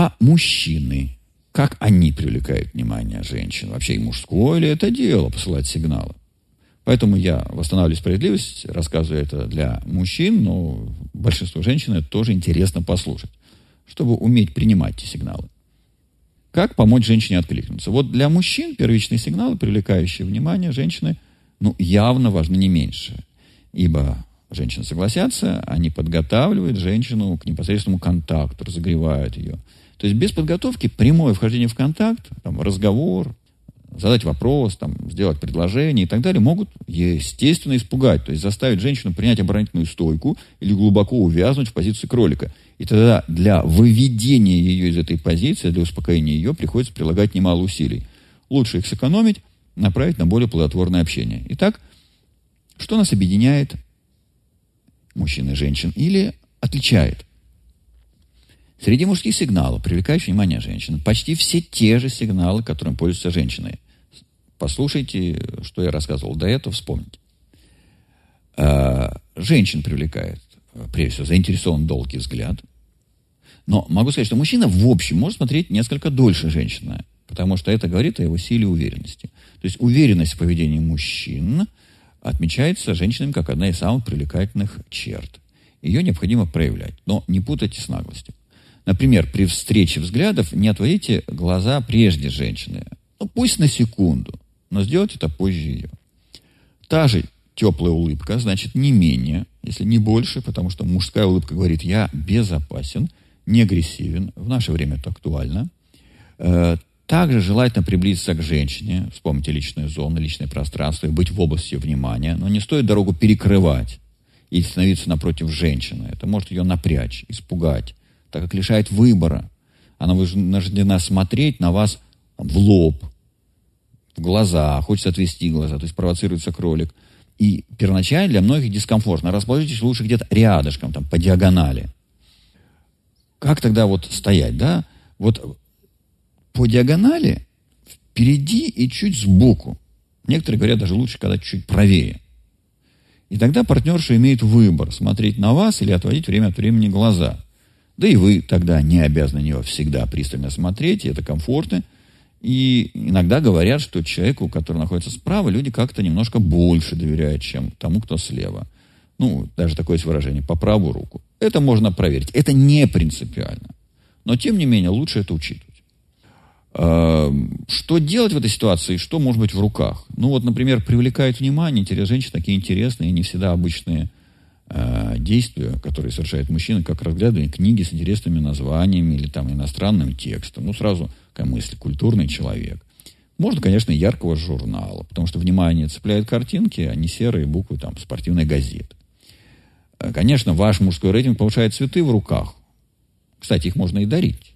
А мужчины, как они привлекают внимание женщин? Вообще и мужское ли это дело посылать сигналы? Поэтому я восстанавливаю справедливость, рассказываю это для мужчин, но большинство женщин это тоже интересно послушать, чтобы уметь принимать эти сигналы. Как помочь женщине откликнуться? Вот для мужчин первичные сигналы, привлекающие внимание женщины, ну, явно важны не меньше. Ибо женщины согласятся, они подготавливают женщину к непосредственному контакту, разогревают ее. То есть без подготовки прямое вхождение в контакт, там, разговор, задать вопрос, там, сделать предложение и так далее, могут, естественно, испугать. То есть заставить женщину принять оборонительную стойку или глубоко увязнуть в позиции кролика. И тогда для выведения ее из этой позиции, для успокоения ее, приходится прилагать немало усилий. Лучше их сэкономить, направить на более плодотворное общение. Итак, что нас объединяет мужчин и женщин или отличает? Среди мужских сигналов, привлекающих внимание женщин, почти все те же сигналы, которым пользуются женщины. Послушайте, что я рассказывал до этого, вспомните. А, женщин привлекает, прежде всего, заинтересован долгий взгляд. Но могу сказать, что мужчина в общем может смотреть несколько дольше женщины, потому что это говорит о его силе уверенности. То есть уверенность в поведении мужчин отмечается женщинами как одна из самых привлекательных черт. Ее необходимо проявлять, но не путайте с наглостью. Например, при встрече взглядов не отводите глаза прежде женщины. Ну, пусть на секунду, но сделайте это позже ее. Та же теплая улыбка, значит, не менее, если не больше, потому что мужская улыбка говорит, я безопасен, не агрессивен, в наше время это актуально. Э, также желательно приблизиться к женщине, вспомните личную зону, личное пространство и быть в области внимания, но не стоит дорогу перекрывать и становиться напротив женщины. Это может ее напрячь, испугать, так как лишает выбора. Она вынуждена смотреть на вас в лоб, в глаза, хочется отвести глаза, то есть провоцируется кролик. И первоначально для многих дискомфортно. Расположитесь лучше где-то рядышком, там, по диагонали. Как тогда вот стоять, да? Вот по диагонали, впереди и чуть сбоку. Некоторые говорят, даже лучше, когда чуть правее. И тогда партнерша имеет выбор, смотреть на вас или отводить время от времени глаза – да и вы тогда не обязаны на него всегда пристально смотреть, и это комфортно. И иногда говорят, что человеку, который находится справа, люди как-то немножко больше доверяют, чем тому, кто слева. Ну, даже такое есть выражение, по правую руку. Это можно проверить. Это не принципиально. Но, тем не менее, лучше это учитывать. А, что делать в этой ситуации? Что может быть в руках? Ну, вот, например, привлекает внимание, интерес женщин такие интересные, не всегда обычные э, действия, которые совершает мужчина, как разглядывание книги с интересными названиями или там иностранным текстом. Ну, сразу какая мысль, культурный человек. Можно, конечно, яркого журнала, потому что внимание цепляет картинки, а не серые буквы там спортивной газеты. Э, конечно, ваш мужской рейтинг повышает цветы в руках. Кстати, их можно и дарить.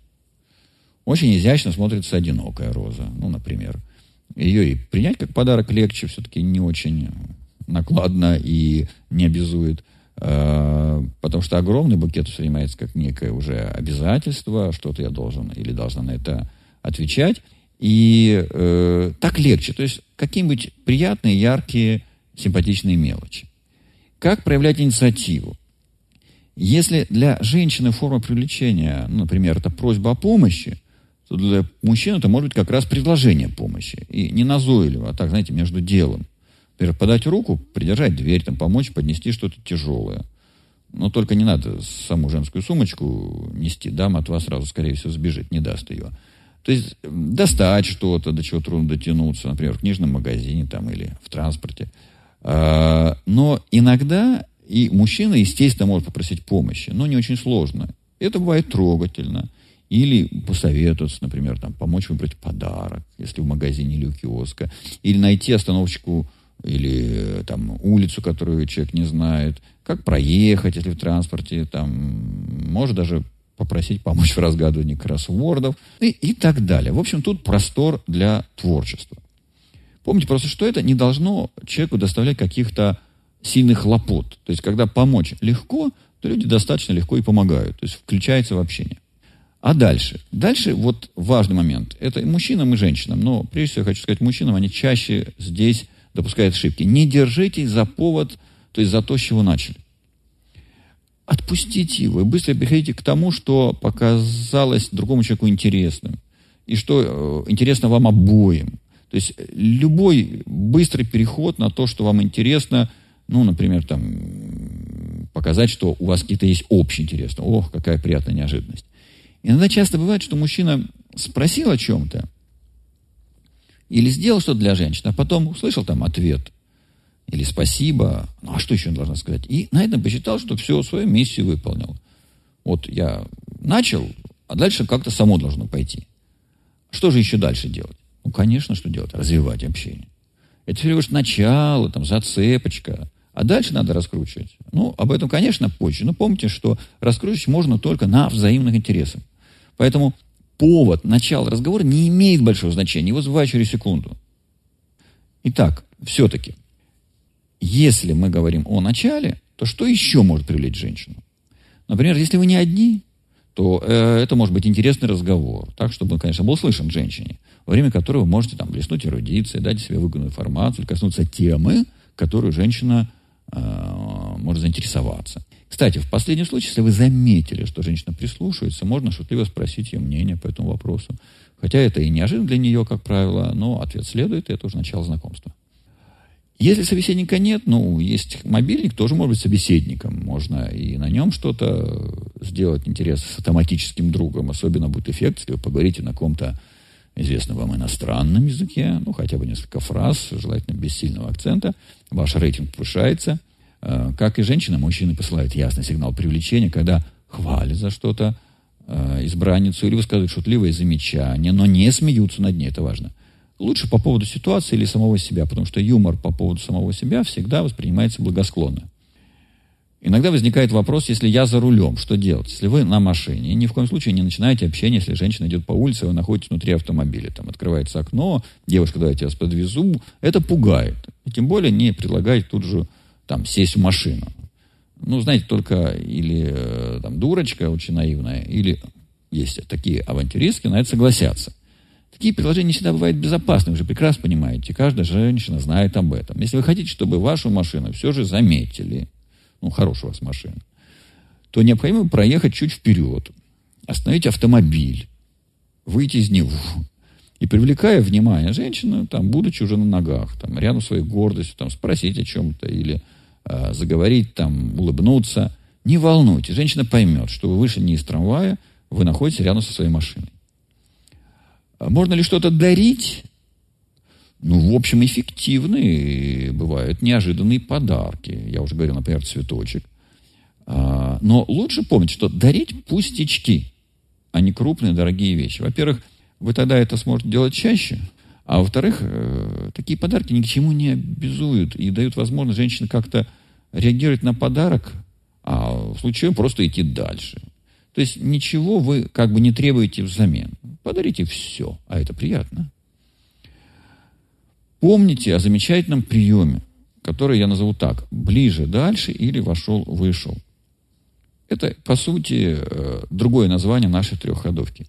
Очень изящно смотрится одинокая роза, ну, например. Ее и принять как подарок легче, все-таки не очень накладно и не обязует. Э, потому что огромный букет воспринимается как некое уже обязательство, что-то я должен или должна на это отвечать. И э, так легче. То есть какие-нибудь приятные, яркие, симпатичные мелочи. Как проявлять инициативу? Если для женщины форма привлечения, ну, например, это просьба о помощи, то для мужчины это может быть как раз предложение помощи. И не назойливо, а так, знаете, между делом. Например, подать руку, придержать дверь, там, помочь поднести что-то тяжелое. Но только не надо саму женскую сумочку нести. Дама от вас сразу, скорее всего, сбежит, не даст ее. То есть достать что-то, до чего трудно дотянуться, например, в книжном магазине там, или в транспорте. А, но иногда и мужчина, естественно, может попросить помощи, но не очень сложно. Это бывает трогательно. Или посоветоваться, например, там, помочь выбрать подарок, если в магазине или у киоска. Или найти остановочку или там улицу, которую человек не знает, как проехать, если в транспорте, там, может даже попросить помочь в разгадывании кроссвордов и, и так далее. В общем, тут простор для творчества. Помните просто, что это не должно человеку доставлять каких-то сильных хлопот. То есть, когда помочь легко, то люди достаточно легко и помогают. То есть, включается в общение. А дальше? Дальше вот важный момент. Это и мужчинам, и женщинам. Но прежде всего я хочу сказать, мужчинам они чаще здесь допускает ошибки. Не держитесь за повод, то есть за то, с чего начали. отпустите его и быстро переходите к тому, что показалось другому человеку интересным. И что э, интересно вам обоим. То есть любой быстрый переход на то, что вам интересно, ну, например, там, показать, что у вас какие-то есть общие интересы. Ох, какая приятная неожиданность. Иногда часто бывает, что мужчина спросил о чем-то или сделал что-то для женщины, а потом услышал там ответ или спасибо, ну а что еще он должен сказать? И на этом посчитал, что все, свою миссию выполнил. Вот я начал, а дальше как-то само должно пойти. Что же еще дальше делать? Ну, конечно, что делать? Развивать общение. Это всего лишь начало, там, зацепочка. А дальше надо раскручивать. Ну, об этом, конечно, позже. Но помните, что раскручивать можно только на взаимных интересах. Поэтому повод, начало разговора не имеет большого значения. Его забывают через секунду. Итак, все-таки, если мы говорим о начале, то что еще может привлечь женщину? Например, если вы не одни, то э, это может быть интересный разговор, так, чтобы, конечно, был слышен женщине, во время которого вы можете там блеснуть эрудицией, дать себе выгодную информацию, коснуться темы, которую женщина э, может заинтересоваться. Кстати, в последнем случае, если вы заметили, что женщина прислушивается, можно шутливо спросить ее мнение по этому вопросу. Хотя это и неожиданно для нее, как правило, но ответ следует, и это уже начало знакомства. Если собеседника нет, ну, есть мобильник, тоже может быть собеседником. Можно и на нем что-то сделать интересно с автоматическим другом. Особенно будет эффект, если вы поговорите на каком-то известном вам иностранном языке, ну, хотя бы несколько фраз, желательно без сильного акцента. Ваш рейтинг повышается. Э, как и женщина, мужчины посылают ясный сигнал привлечения, когда хвалят за что-то э, избранницу или высказывают шутливые замечания, но не смеются над ней, это важно – Лучше по поводу ситуации или самого себя, потому что юмор по поводу самого себя всегда воспринимается благосклонно. Иногда возникает вопрос, если я за рулем, что делать? Если вы на машине, ни в коем случае не начинаете общение, если женщина идет по улице, вы находитесь внутри автомобиля, там открывается окно, девушка, давайте я вас подвезу, это пугает. И тем более не предлагает тут же там сесть в машину. Ну, знаете, только или э, там дурочка очень наивная, или есть такие авантюристки, на это согласятся. Такие предложения не всегда бывают безопасны, вы же прекрасно понимаете. Каждая женщина знает об этом. Если вы хотите, чтобы вашу машину все же заметили, ну, хорошая у вас машина, то необходимо проехать чуть вперед, остановить автомобиль, выйти из него и, привлекая внимание женщины, там, будучи уже на ногах, там, рядом своей гордостью, там, спросить о чем-то или заговорить, там, улыбнуться, не волнуйтесь, женщина поймет, что вы вышли не из трамвая, вы находитесь рядом со своей машиной. А можно ли что-то дарить? Ну, в общем, эффективные бывают неожиданные подарки. Я уже говорил, например, цветочек. А, но лучше помнить, что дарить пустячки, а не крупные дорогие вещи. Во-первых, вы тогда это сможете делать чаще, а во-вторых, э, такие подарки ни к чему не обязуют и дают возможность женщине как-то реагировать на подарок, а в случае просто идти дальше. То есть ничего вы как бы не требуете взамен. Подарите все, а это приятно. Помните о замечательном приеме, который я назову так. Ближе, дальше или вошел, вышел. Это, по сути, э, другое название нашей трехходовки.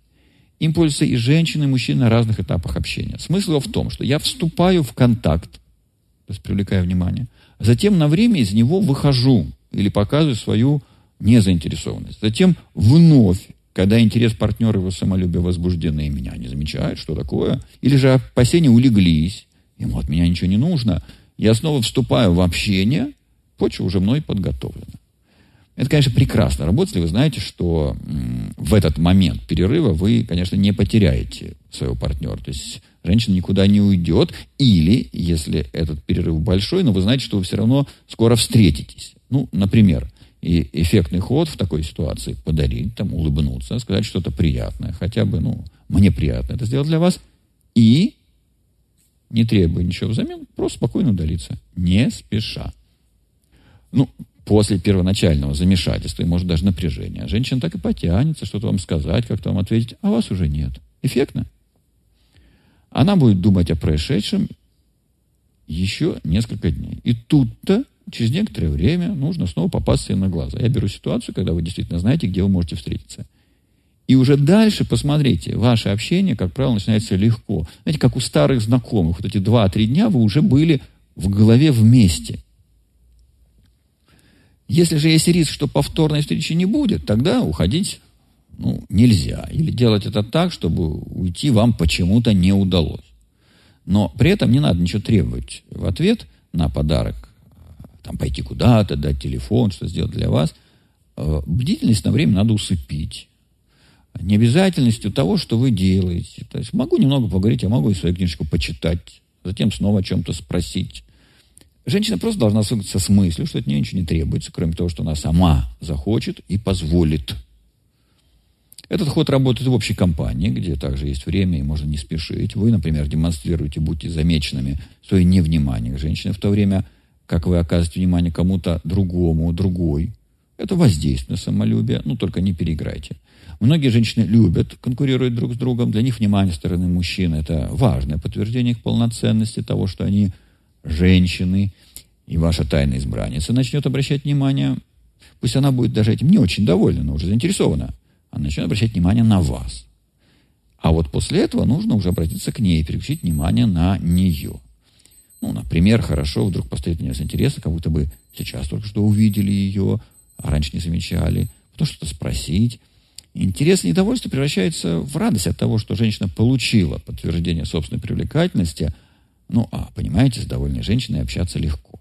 Им и женщины, и мужчины на разных этапах общения. Смысл в том, что я вступаю в контакт, то есть привлекаю внимание, затем на время из него выхожу или показываю свою незаинтересованность. Затем вновь, когда интерес партнера его самолюбие возбуждены, и меня не замечают, что такое, или же опасения улеглись, ему от меня ничего не нужно, я снова вступаю в общение, почва уже мной подготовлена. Это, конечно, прекрасно работает, если вы знаете, что в этот момент перерыва вы, конечно, не потеряете своего партнера. То есть женщина никуда не уйдет. Или, если этот перерыв большой, но вы знаете, что вы все равно скоро встретитесь. Ну, например, и эффектный ход в такой ситуации подарить, там, улыбнуться, сказать что-то приятное, хотя бы, ну, мне приятно это сделать для вас, и, не требуя ничего взамен, просто спокойно удалиться, не спеша. Ну, после первоначального замешательства и, может, даже напряжения, женщина так и потянется что-то вам сказать, как-то вам ответить, а вас уже нет. Эффектно? Она будет думать о происшедшем еще несколько дней. И тут-то через некоторое время нужно снова попасться себе на глаза. Я беру ситуацию, когда вы действительно знаете, где вы можете встретиться. И уже дальше, посмотрите, ваше общение, как правило, начинается легко. Знаете, как у старых знакомых. Вот эти два-три дня вы уже были в голове вместе. Если же есть риск, что повторной встречи не будет, тогда уходить ну, нельзя. Или делать это так, чтобы уйти вам почему-то не удалось. Но при этом не надо ничего требовать в ответ на подарок. Там пойти куда-то, дать телефон, что сделать для вас. Э, бдительность на время надо усыпить. Необязательностью того, что вы делаете. То есть могу немного поговорить, я могу и свою книжку почитать, затем снова о чем-то спросить. Женщина просто должна свыкнуться с мыслью, что от нее ничего не требуется, кроме того, что она сама захочет и позволит. Этот ход работает в общей компании, где также есть время и можно не спешить. Вы, например, демонстрируете, будьте замеченными, свое невнимание к женщине в то время, как вы оказываете внимание кому-то другому, другой. Это воздействие на самолюбие, ну только не переиграйте. Многие женщины любят конкурировать друг с другом. Для них внимание стороны мужчин – это важное подтверждение их полноценности, того, что они женщины. И ваша тайная избранница начнет обращать внимание, пусть она будет даже этим не очень довольна, но уже заинтересована – она начнет обращать внимание на вас. А вот после этого нужно уже обратиться к ней, переключить внимание на нее. Ну, например, хорошо вдруг поставить на нее с интереса, как будто бы сейчас только что увидели ее, а раньше не замечали, потом что-то спросить. Интерес и недовольство превращается в радость от того, что женщина получила подтверждение собственной привлекательности. Ну, а, понимаете, с довольной женщиной общаться легко.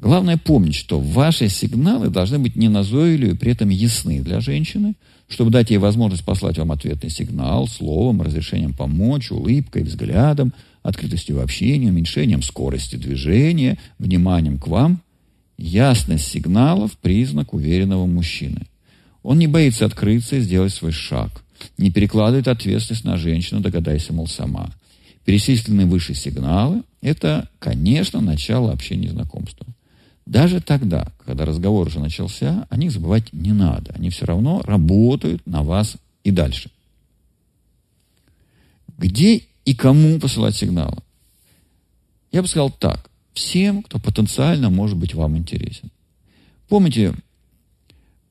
Главное помнить, что ваши сигналы должны быть не назойливы, при этом ясны для женщины, чтобы дать ей возможность послать вам ответный сигнал словом, разрешением помочь, улыбкой, взглядом, открытостью в общении, уменьшением скорости движения, вниманием к вам. Ясность сигналов – признак уверенного мужчины. Он не боится открыться и сделать свой шаг. Не перекладывает ответственность на женщину, догадайся, мол, сама. Перечисленные выше сигналы – это, конечно, начало общения и знакомства. Даже тогда, когда разговор уже начался, о них забывать не надо. Они все равно работают на вас и дальше. Где и кому посылать сигналы? Я бы сказал так. Всем, кто потенциально может быть вам интересен. Помните,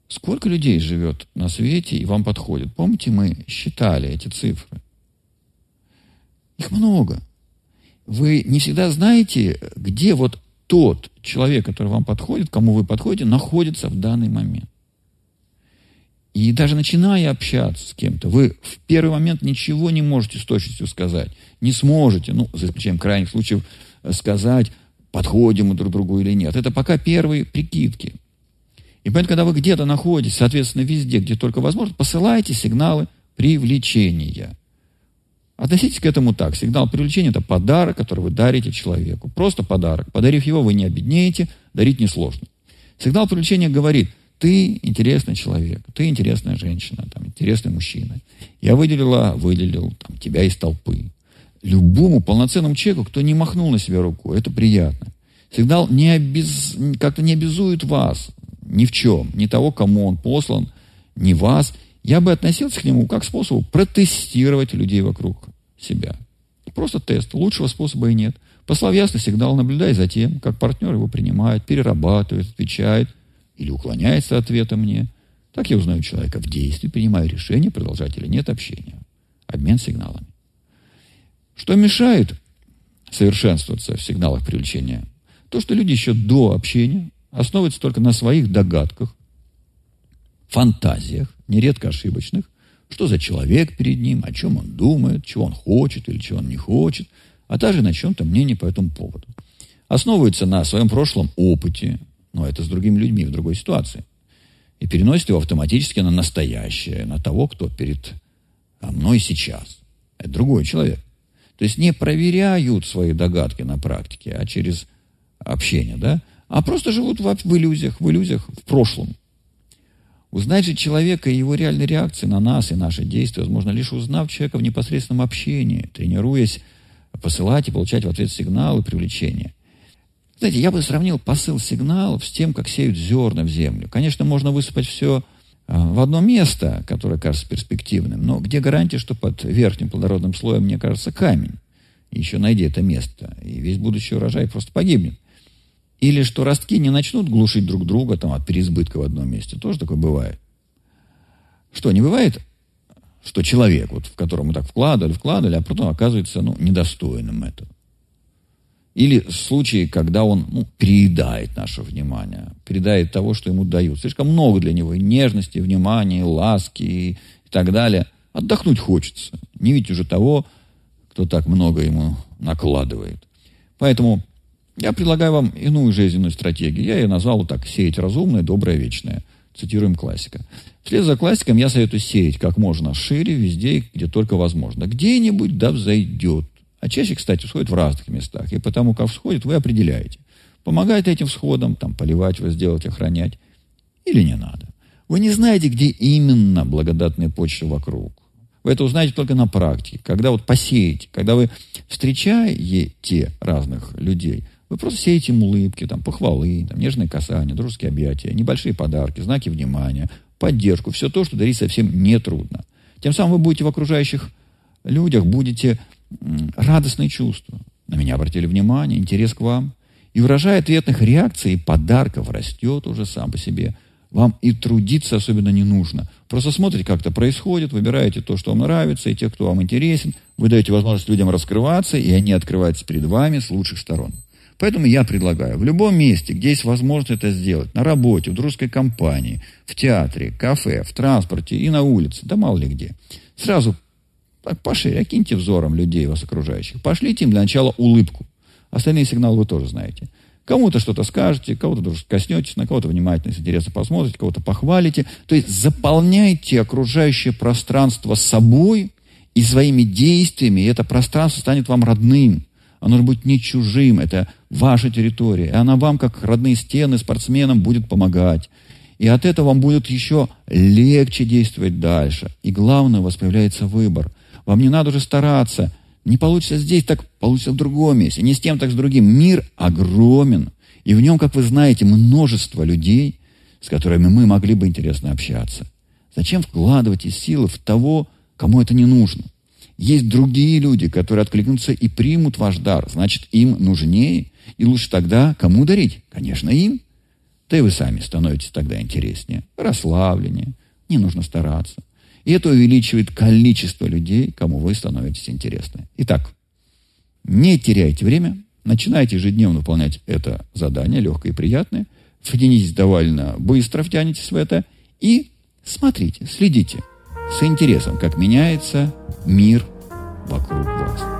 сколько людей живет на свете и вам подходит? Помните, мы считали эти цифры? Их много. Вы не всегда знаете, где вот тот человек, который вам подходит, кому вы подходите, находится в данный момент. И даже начиная общаться с кем-то, вы в первый момент ничего не можете с точностью сказать. Не сможете, ну, за исключением крайних случаев, сказать, подходим мы друг другу или нет. Это пока первые прикидки. И поэтому, когда вы где-то находитесь, соответственно, везде, где только возможно, посылайте сигналы привлечения. Относитесь к этому так. Сигнал привлечения – это подарок, который вы дарите человеку. Просто подарок. Подарив его, вы не обеднеете, дарить несложно. Сигнал привлечения говорит, ты интересный человек, ты интересная женщина, там, интересный мужчина. Я выделила, выделил там, тебя из толпы. Любому полноценному человеку, кто не махнул на себя рукой, это приятно. Сигнал не обез... как-то не обязует вас ни в чем, ни того, кому он послан, ни вас – я бы относился к нему как к способу протестировать людей вокруг себя. Просто тест. Лучшего способа и нет. Послав ясный сигнал, наблюдай за тем, как партнер его принимает, перерабатывает, отвечает или уклоняется от ответа мне. Так я узнаю человека в действии, принимаю решение, продолжать или нет общения. Обмен сигналами. Что мешает совершенствоваться в сигналах привлечения? То, что люди еще до общения основываются только на своих догадках, фантазиях, нередко ошибочных, что за человек перед ним, о чем он думает, чего он хочет или чего он не хочет, а также на чем-то мнение по этому поводу. Основывается на своем прошлом опыте, но это с другими людьми в другой ситуации, и переносит его автоматически на настоящее, на того, кто перед мной сейчас. Это другой человек. То есть не проверяют свои догадки на практике, а через общение, да, а просто живут в, в иллюзиях, в иллюзиях в прошлом. Узнать же человека и его реальные реакции на нас и наши действия возможно лишь узнав человека в непосредственном общении, тренируясь посылать и получать в ответ сигналы привлечения. Знаете, я бы сравнил посыл сигналов с тем, как сеют зерна в землю. Конечно, можно высыпать все а, в одно место, которое кажется перспективным, но где гарантия, что под верхним плодородным слоем, мне кажется, камень? Еще найди это место, и весь будущий урожай просто погибнет. Или что ростки не начнут глушить друг друга там, от переизбытка в одном месте. Тоже такое бывает. Что, не бывает, что человек, вот, в котором мы так вкладывали, вкладывали, а потом оказывается ну, недостойным этого. Или случаи, когда он ну, переедает наше внимание, передает того, что ему дают. Слишком много для него и нежности, и внимания, и ласки и, и так далее. Отдохнуть хочется. Не видеть уже того, кто так много ему накладывает. Поэтому я предлагаю вам иную жизненную стратегию. Я ее назвал вот так «сеять разумное, доброе, вечное». Цитируем классика. Вслед за классиком я советую сеять как можно шире, везде, где только возможно. Где-нибудь да взойдет. А чаще, кстати, всходит в разных местах. И потому, как всходит, вы определяете. Помогает этим всходам, там, поливать вас, сделать, охранять. Или не надо. Вы не знаете, где именно благодатная почва вокруг. Вы это узнаете только на практике. Когда вот посеете, когда вы встречаете разных людей – вы просто сеете им улыбки, там, похвалы, там, нежные касания, дружеские объятия, небольшие подарки, знаки внимания, поддержку. Все то, что дарить совсем нетрудно. Тем самым вы будете в окружающих людях, будете радостные чувства. На меня обратили внимание, интерес к вам. И выражая ответных реакций и подарков растет уже сам по себе. Вам и трудиться особенно не нужно. Просто смотрите, как это происходит, выбираете то, что вам нравится, и тех, кто вам интересен. Вы даете возможность людям раскрываться, и они открываются перед вами с лучших сторон. Поэтому я предлагаю в любом месте, где есть возможность это сделать, на работе, в дружеской компании, в театре, кафе, в транспорте и на улице, да мало ли где, сразу так пошире, окиньте взором людей вас окружающих. Пошлите им для начала улыбку. Остальные сигналы вы тоже знаете. Кому-то что-то скажете, кого-то тоже коснетесь, на кого-то внимательно, с интересом посмотрите, кого-то похвалите. То есть заполняйте окружающее пространство собой и своими действиями, и это пространство станет вам родным. Оно будет не чужим, это ваша территория. И она вам, как родные стены, спортсменам будет помогать. И от этого вам будет еще легче действовать дальше. И главное, у вас появляется выбор. Вам не надо уже стараться. Не получится здесь, так получится в другом месте. Не с тем, так с другим. Мир огромен. И в нем, как вы знаете, множество людей, с которыми мы могли бы интересно общаться. Зачем вкладывать силы в того, кому это не нужно? Есть другие люди, которые откликнутся и примут ваш дар. Значит, им нужнее. И лучше тогда кому дарить? Конечно, им. Да и вы сами становитесь тогда интереснее, расслабленнее. Не нужно стараться. И это увеличивает количество людей, кому вы становитесь интересны. Итак, не теряйте время, начинайте ежедневно выполнять это задание, легкое и приятное, втянитесь довольно быстро, втянетесь в это и смотрите, следите с интересом, как меняется мир вокруг вас.